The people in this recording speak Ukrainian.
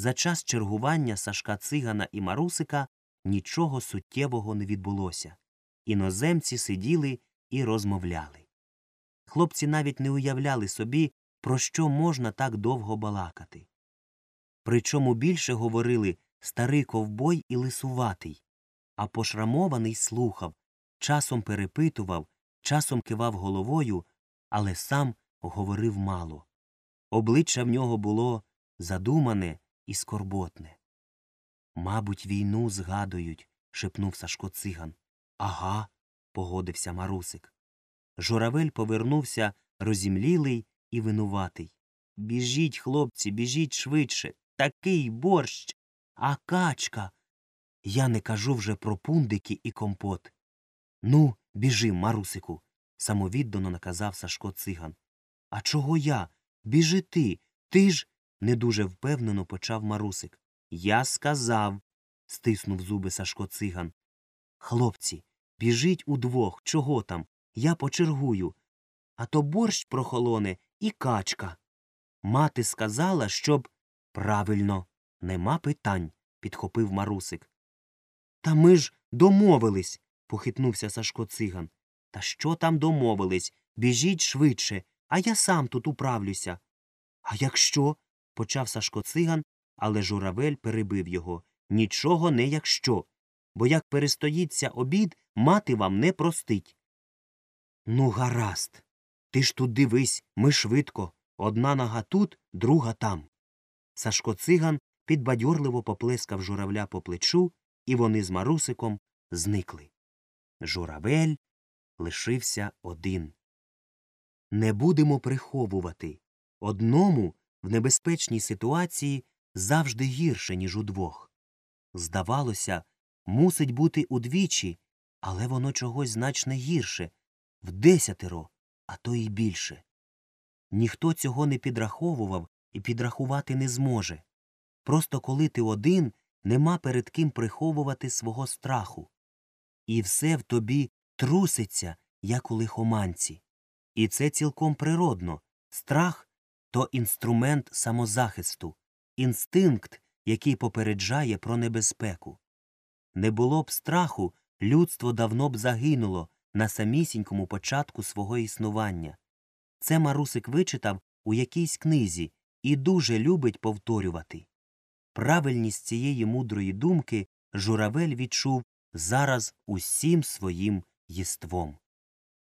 за час чергування Сашка Цигана і Марусика нічого суттєвого не відбулося. Іноземці сиділи і розмовляли. Хлопці навіть не уявляли собі, про що можна так довго балакати. Причому більше говорили старий ковбой і лисуватий, а пошрамований слухав, часом перепитував, часом кивав головою, але сам говорив мало. Обличчя в нього було задумане і скорботне. Мабуть, війну згадують, шепнув Сашко циган. Ага, погодився Марусик. Журавель повернувся розімлілий і винуватий. Біжіть, хлопці, біжіть швидше. Такий борщ. А качка. Я не кажу вже про пундики і компот. Ну, біжи, Марусику, самовіддано наказав Сашко циган. А чого я? Біжи ти. Ти ж. Не дуже впевнено почав Марусик. Я сказав, стиснув зуби Сашко циган. Хлопці, біжіть удвох, чого там? Я почергую. А то борщ прохолоне і качка. Мати сказала, щоб. Правильно, нема питань, підхопив Марусик. Та ми ж домовились, похитнувся Сашко циган. Та що там домовились? Біжіть швидше, а я сам тут управлюся. А якщо? Почав Сашко циган, але журавель перебив його. Нічого не якщо, бо як перестоїться обід, мати вам не простить. Ну, гаразд. Ти ж тут дивись, ми швидко. Одна нога тут, друга там. Сашко циган підбадьорливо поплескав журавля по плечу, і вони з Марусиком зникли. Журавель лишився один. Не будемо приховувати. Одному в небезпечній ситуації завжди гірше, ніж удвох. Здавалося, мусить бути удвічі, але воно чогось значно гірше в десятеро, а то й більше. Ніхто цього не підраховував і підрахувати не зможе. Просто коли ти один, нема перед ким приховувати свого страху. І все в тобі труситься, як у лихоманці. І це цілком природно. Страх то інструмент самозахисту, інстинкт, який попереджає про небезпеку. Не було б страху, людство давно б загинуло на самісінькому початку свого існування. Це Марусик вичитав у якійсь книзі і дуже любить повторювати. Правильність цієї мудрої думки журавель відчув зараз усім своїм єством.